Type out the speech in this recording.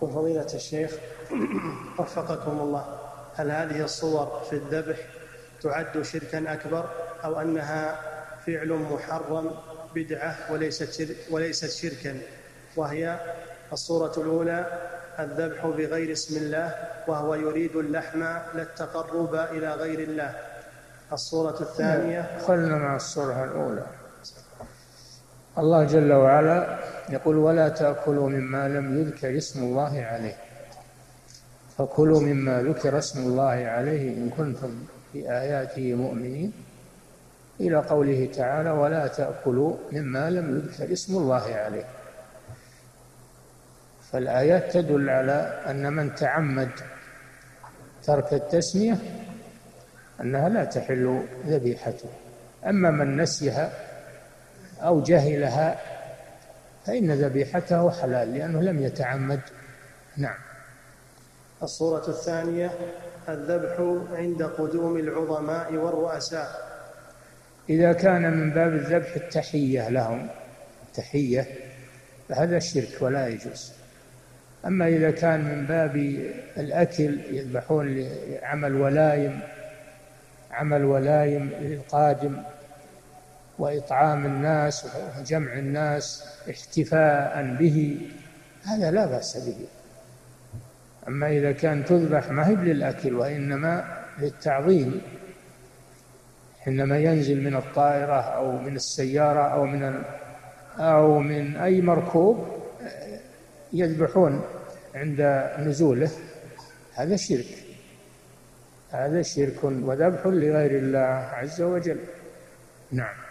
وفضيلة الشيخ. وفقكم الله. هل هذه الصور في الذبح تعد شركا أكبر أو أنها فعل محرم بدعة وليست شرك وليست شركا؟ وهي الصورة الأولى الذبح بغير اسم الله وهو يريد اللحم للتقرب إلى غير الله. الصورة الثانية خلنا مع الصورة الأولى. الله جل وعلا يقول ولا تأكلوا مما لم يذكر اسم الله عليه. فكلوا مما ذكر اسم الله عليه إن كنتم بآياته مؤمنين. إلى قوله تعالى ولا تأكلوا مما لم يذكر اسم الله عليه. فالآيات تدل على أن من تعمد ترك التسمية أنها لا تحل ذبيحته. أما من نسيها أو جهلها فإن ذبيحته حلال لأنه لم يتعمد. نعم. الصورة الثانية الذبح عند قدوم العظماء والرؤساء. إذا كان من باب الذبح التحية لهم تحية فهذا شرك ولا يجوز. أما إذا كان من باب الأكل يذبحون لعمل ولايم عمل ولايم للقادم وإطعام الناس وجمع الناس احتفاء به هذا لا بأس به. أما إذا كان تذبح ما هي للأكل وإنما للتعظيم حينما ينزل من الطائرة أو من السيارة أو من أو من أي مركوب يذبحون عند نزوله. هذا شرك. هذا شرك وذبح لغير الله عز وجل. نعم.